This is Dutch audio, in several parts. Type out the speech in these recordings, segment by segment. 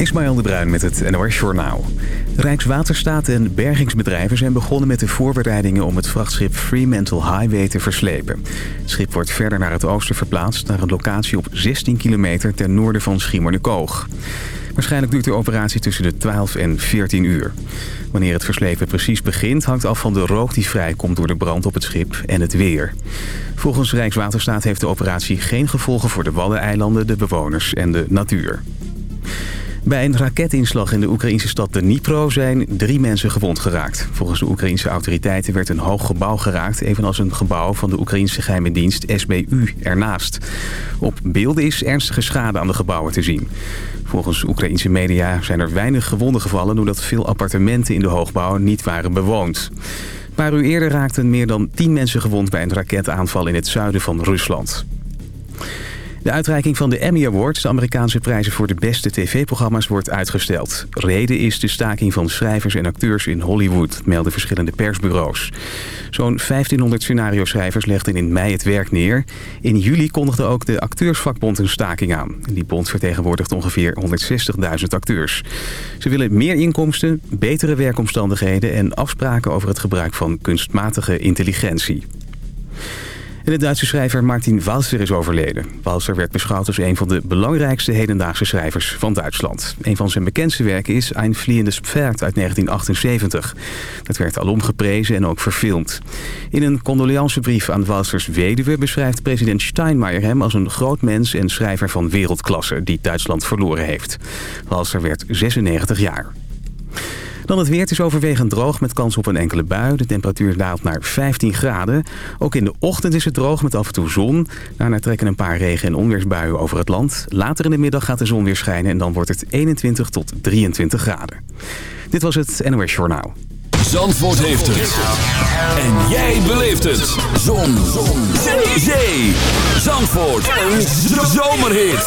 Ismaël de Bruin met het NOS Journaal. Rijkswaterstaat en bergingsbedrijven zijn begonnen met de voorbereidingen... om het vrachtschip Fremantle Highway te verslepen. Het schip wordt verder naar het oosten verplaatst... naar een locatie op 16 kilometer ten noorden van Schiermonnikoog. Waarschijnlijk duurt de operatie tussen de 12 en 14 uur. Wanneer het verslepen precies begint... hangt af van de rook die vrijkomt door de brand op het schip en het weer. Volgens Rijkswaterstaat heeft de operatie geen gevolgen voor de Waddeneilanden... de bewoners en de natuur. Bij een raketinslag in de Oekraïnse stad Dnipro zijn drie mensen gewond geraakt. Volgens de Oekraïnse autoriteiten werd een hoog gebouw geraakt... evenals een gebouw van de Oekraïnse geheime dienst SBU ernaast. Op beelden is ernstige schade aan de gebouwen te zien. Volgens Oekraïnse media zijn er weinig gewonden gevallen... doordat veel appartementen in de hoogbouw niet waren bewoond. Een paar uur eerder raakten meer dan tien mensen gewond... bij een raketaanval in het zuiden van Rusland. De uitreiking van de Emmy Awards, de Amerikaanse prijzen voor de beste tv-programma's, wordt uitgesteld. Reden is de staking van schrijvers en acteurs in Hollywood, melden verschillende persbureaus. Zo'n 1500 scenario-schrijvers legden in mei het werk neer. In juli kondigde ook de acteursvakbond een staking aan. Die bond vertegenwoordigt ongeveer 160.000 acteurs. Ze willen meer inkomsten, betere werkomstandigheden en afspraken over het gebruik van kunstmatige intelligentie. En de Duitse schrijver Martin Walser is overleden. Walser werd beschouwd als een van de belangrijkste hedendaagse schrijvers van Duitsland. Een van zijn bekendste werken is Ein Fliehendes Pferd uit 1978. Dat werd alom geprezen en ook verfilmd. In een condoleancebrief aan Walsers weduwe beschrijft president Steinmeier hem als een groot mens en schrijver van wereldklasse die Duitsland verloren heeft. Walser werd 96 jaar. Dan het weer. Het is overwegend droog met kans op een enkele bui. De temperatuur daalt naar 15 graden. Ook in de ochtend is het droog met af en toe zon. Daarna trekken een paar regen- en onweersbuien over het land. Later in de middag gaat de zon weer schijnen en dan wordt het 21 tot 23 graden. Dit was het NOS Journaal. Zandvoort heeft het. En jij beleeft het. Zon. zon. Zee. Zandvoort. Een zomerhit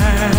time.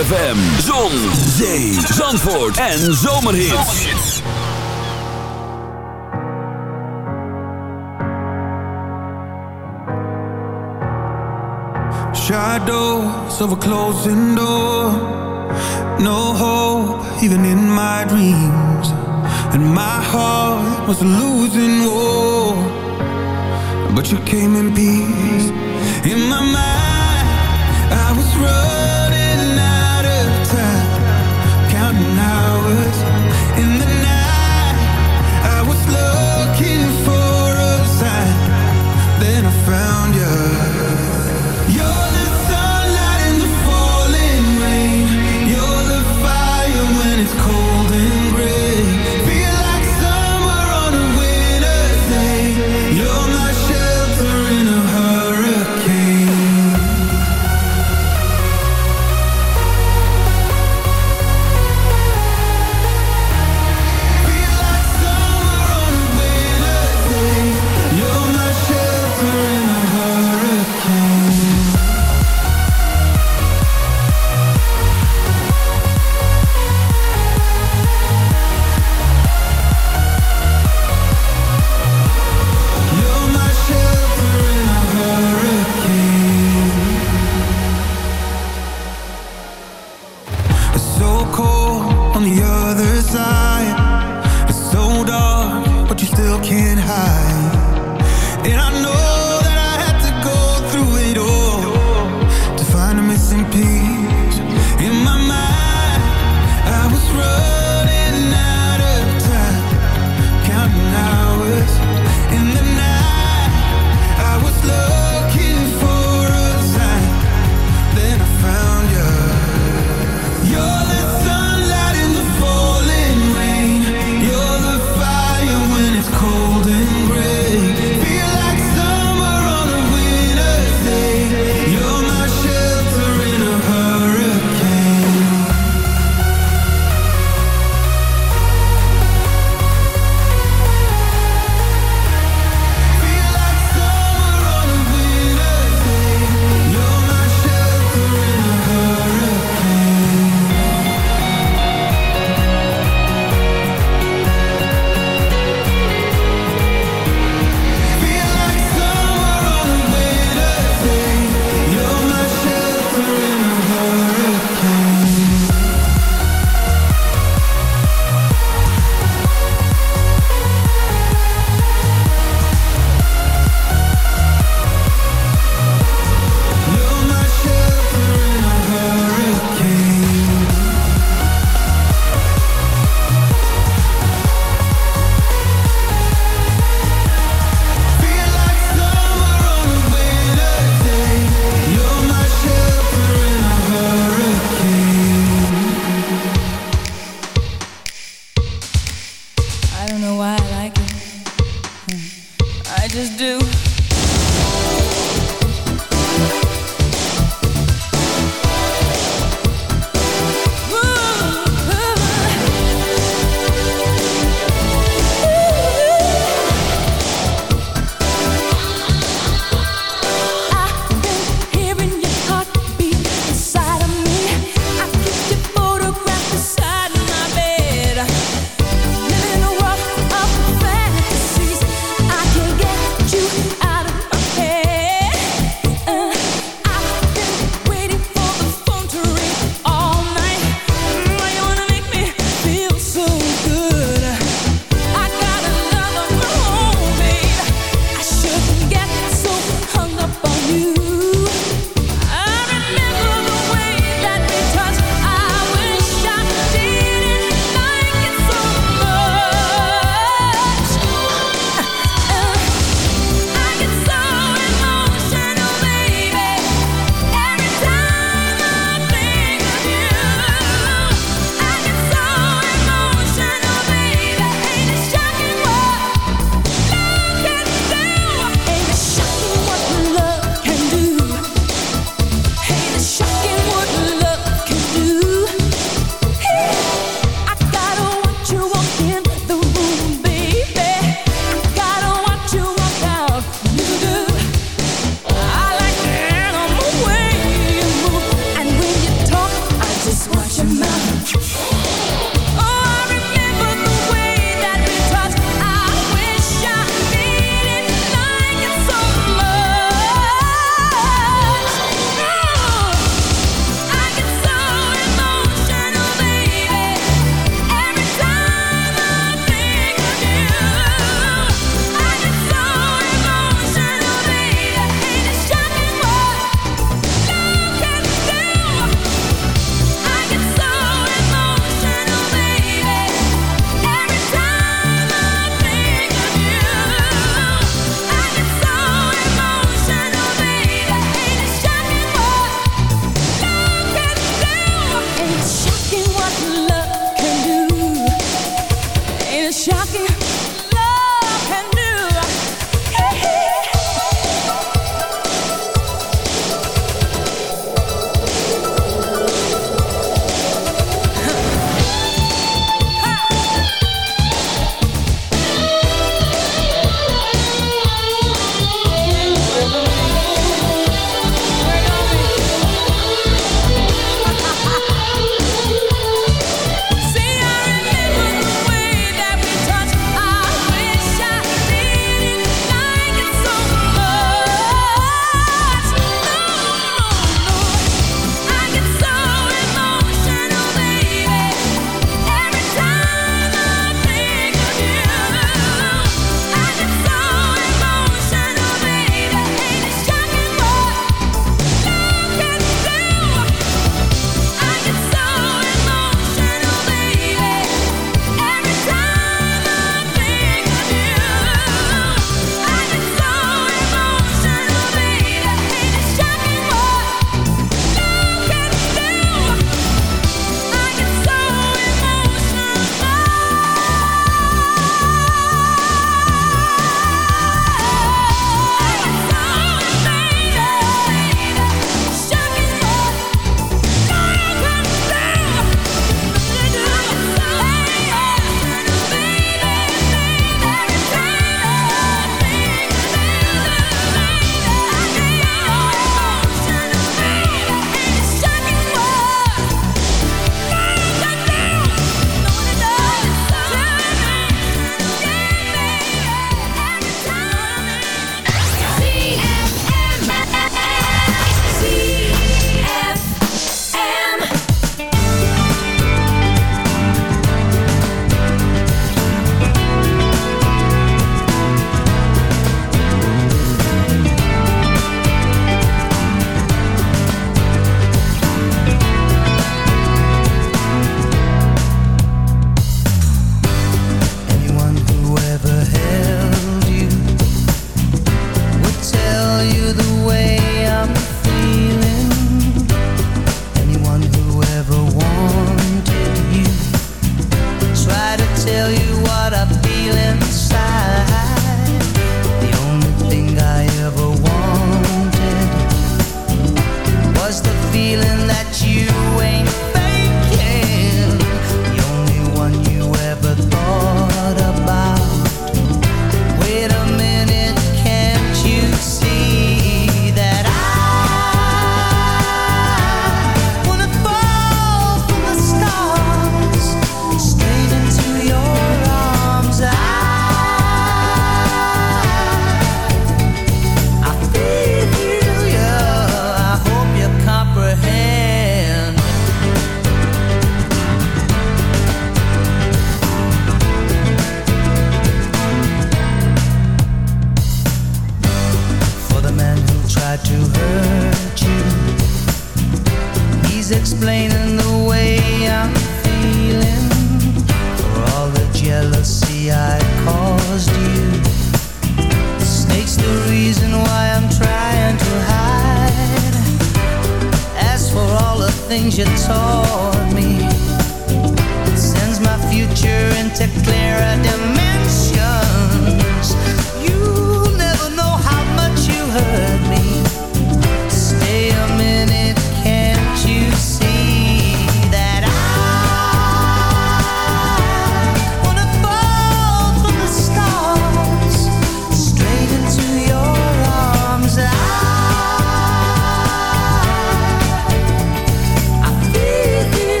ZFM, Zon, Zee, Zandvoort en. Shadows of a closing door. No hope even in my dreams. And my heart was losing war. But you came in peace In my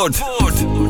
Zandvoort.